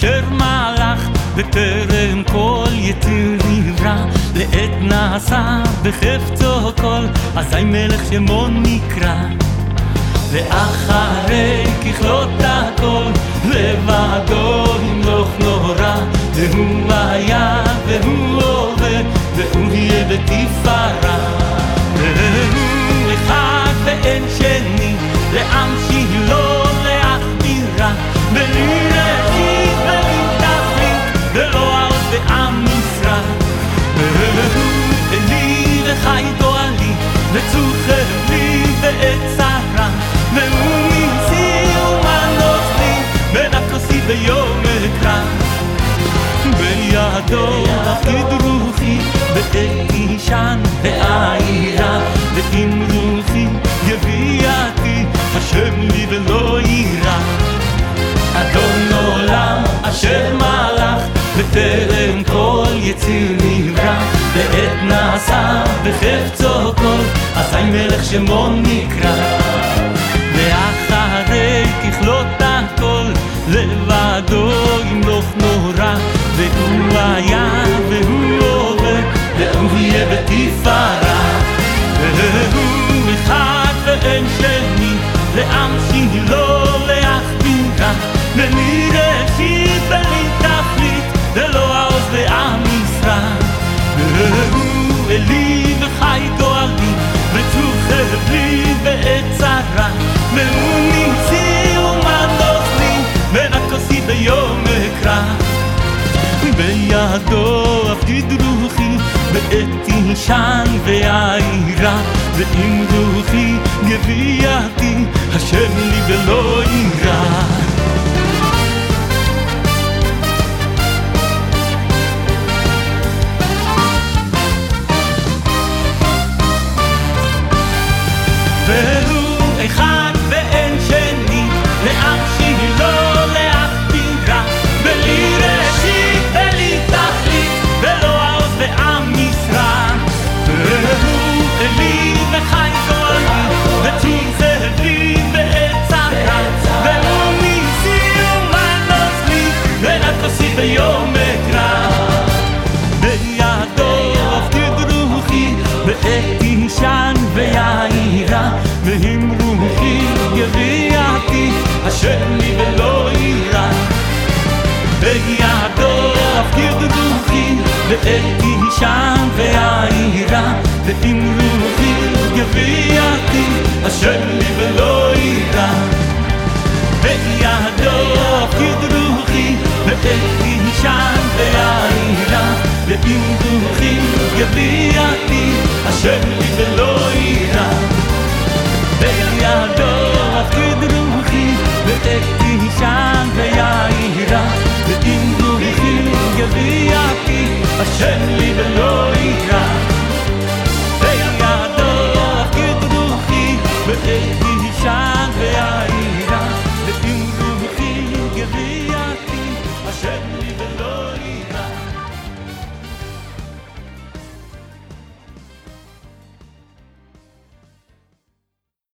אשר מלך בטרם כל יתיר נברא. לעת נעשה בחפצו כל אזי מלך שמו נקרא. ואחרי ככלות הכל לבדו אם את שרה ומציומן נופלים בין הכוסית ויום אקרא. בידו מפקיד רוחי ואת אישן העירה ואם רוחי יביאתי השם לי ולא יירא. אדון עולם אשר מלך בטרם כל יציר נברא. ועת נעשה בחפצו זין ולך שמו נקרא. בידו עבדי רוחי בעת שן והעירה ועם רוחי גביעתי השם לי ולא יירא Yeah. Mais il Hey libe